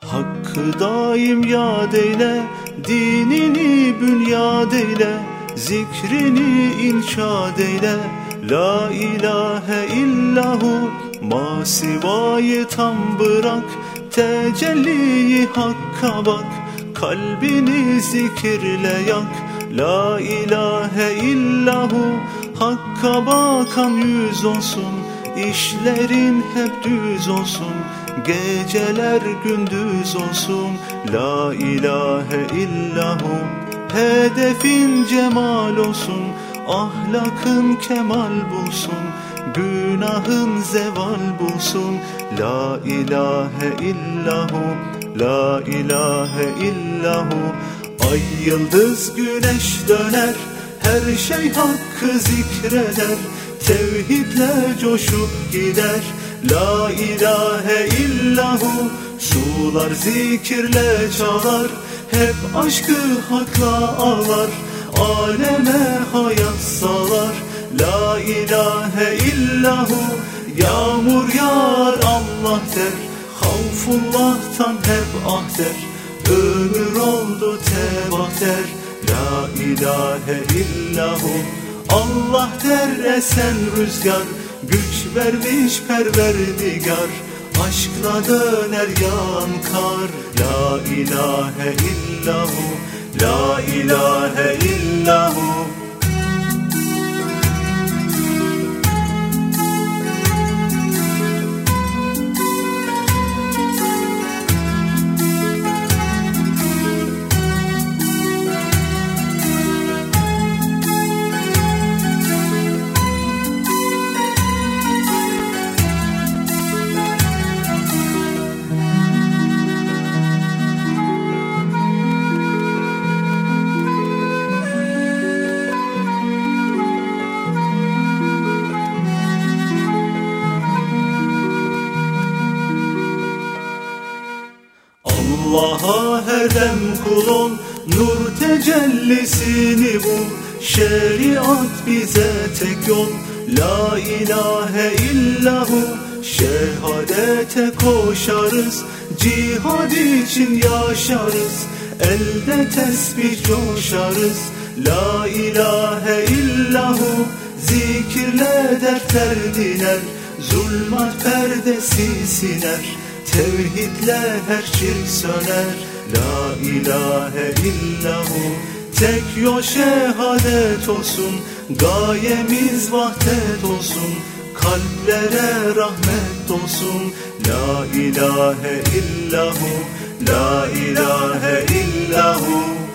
Hakkı daim yad eyle, dinini bünyad eyle, zikrini inşad eyle. La ilahe illahu masivayı tam bırak, tecelliyi hakka bak, kalbini zikirle yak. La ilahe illahu hakka bakan yüz olsun, işlerin hep düz olsun. Geceler gündüz olsun La ilahe illahu Hedefin cemal olsun Ahlakın kemal bulsun Günahın zeval bulsun. La ilahe illahu La ilahe illahu. Ay yıldız güneş döner Her şey hakkı zikreder. Tevhidle coşup gider. La ilahe illahu Sular zikirle çalar. Hep aşkı hakla ağlar Aleme hayat salar La ilahe illahu Yağmur yağar Allah der. Havfullah'tan hep ah der. Ömür oldu tebah der. La ilahe illahu Allah der esen rüzgar. Güç vermiş perverdigar. Aşkla döner yan kar. La ilahe illahu La ilahe illahu Allah'a her dem kulun Nur tecellisini bul. Şeriat bize tek yol La ilahe illahu. Şehadete koşarız Cihad için yaşarız. Elde tesbih coşarız La ilahe illahu. Zikirle dertler diner Zulmat perdesi siner Tevhidle her şirk söner. La ilahe illahu. Tek yol şehadet olsun. Gayemiz vahdet olsun. Kalplere rahmet olsun. La ilahe illahu. La ilahe illahu